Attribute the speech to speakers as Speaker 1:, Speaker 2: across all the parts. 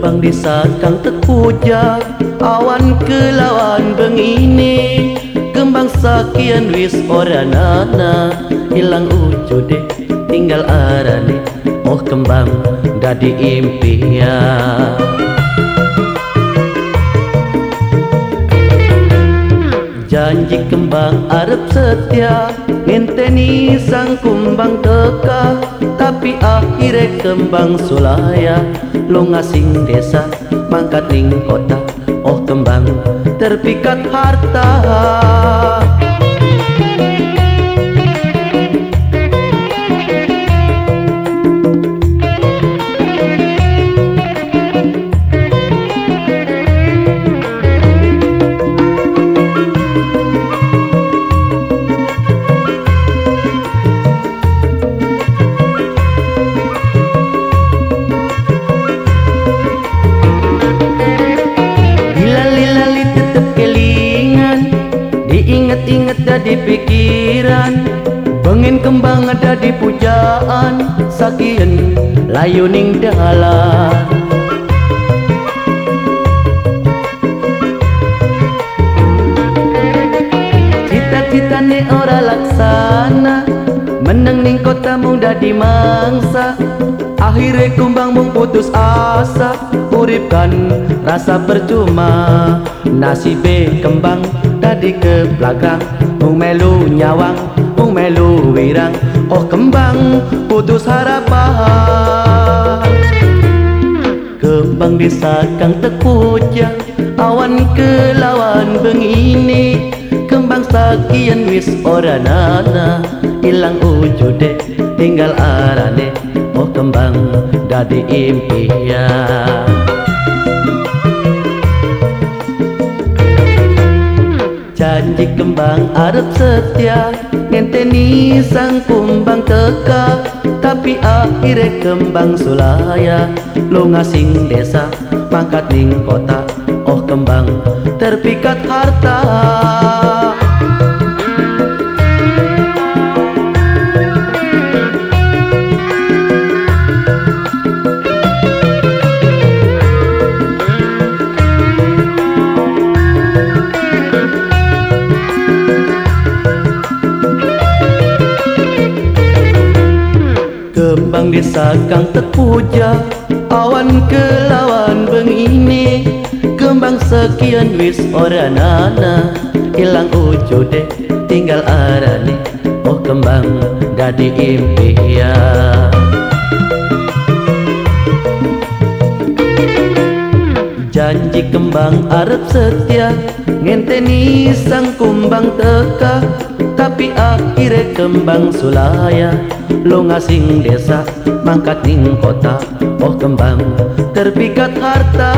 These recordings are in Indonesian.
Speaker 1: Kembang desa kang terpuja Awan kelawan bengine Kembang sakian wis ora nana Hilang wujude tinggal arane. Oh kembang dadi impian. Janji kembang arep setia Ngenteni sang kumbang teka Tapi akhirnya kembang sulaya Lo ngasing desa mangkat ning kota Oh kembang terpikat harta di pikiran. Pengen kembang ada di pujaan Sakian layu ning Cita-cita ne ora laksana Menang ning kota muda di mangsa. Akhirnya kumbang mung putus asa Uripkan rasa percuma. Nasibe kembang tadi ke belakang Mung melu nyawang, mung melu wirang Oh kembang putus harapan. Kembang desa kang terpuja Awan kelawan bengine Kembang sakian wis ora nana Hilang wujude tinggal arane. Oh kembang dadi impian Kembang arep setia. Ngenteni sang kumbang teka Tapi akhirnya kembang sulaya Lo ngasing desa Mangkat ning kota. Oh kembang terpikat harta desa kang terpuja. Awan kelawan bengine Kembang sekian wis ora nana. Hilang wujude tinggal arane. Oh kembang dadi impian. Janji kembang arep setia Ngenteni sang kumbang teka Tapi akhirnya kembang sulaya. Lo ngasing desa Mangkat ning kota Oh kembang terpikat harta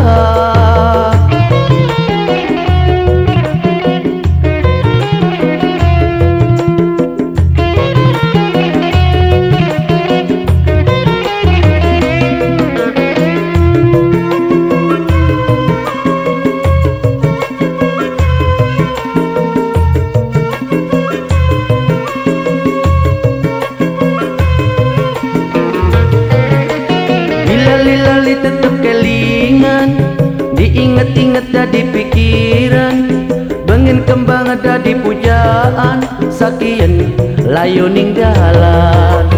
Speaker 1: Tetep kelingan. Diinget-inget di pikiran Bengen kembang ada di pujaan. Sakian layu ning dalan.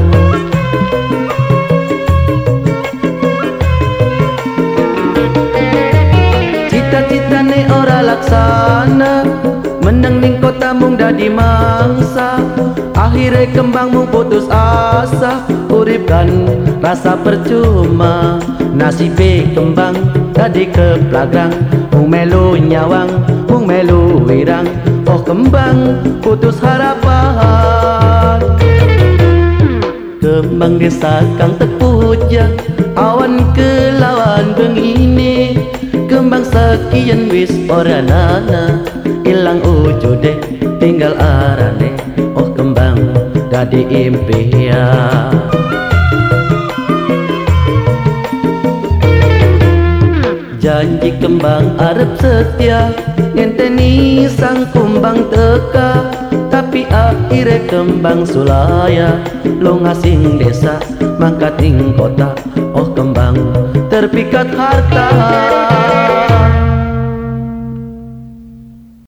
Speaker 1: Cita-cita ne ora laksana. Menang ning kota mung dadi mangsa Akhirnya kembang mung putus asa. Uripkan rasa percuma. Nasibe kembang tadi ke pelagang Mung melu nyawang, mung melu wirang. Oh kembang putus harapan. Kembang desa kang terpuja Awan kelawan bengine Kembang sekian wis ora nana. Hilang wujude tinggal arane dadi impian. Janji kembang arep setia Ngenteni sang kumbang teka. Tapi akhirnya kembang sulaya Lo ngasing desa Mangkat ning kota. Oh kembang ter terpikat harta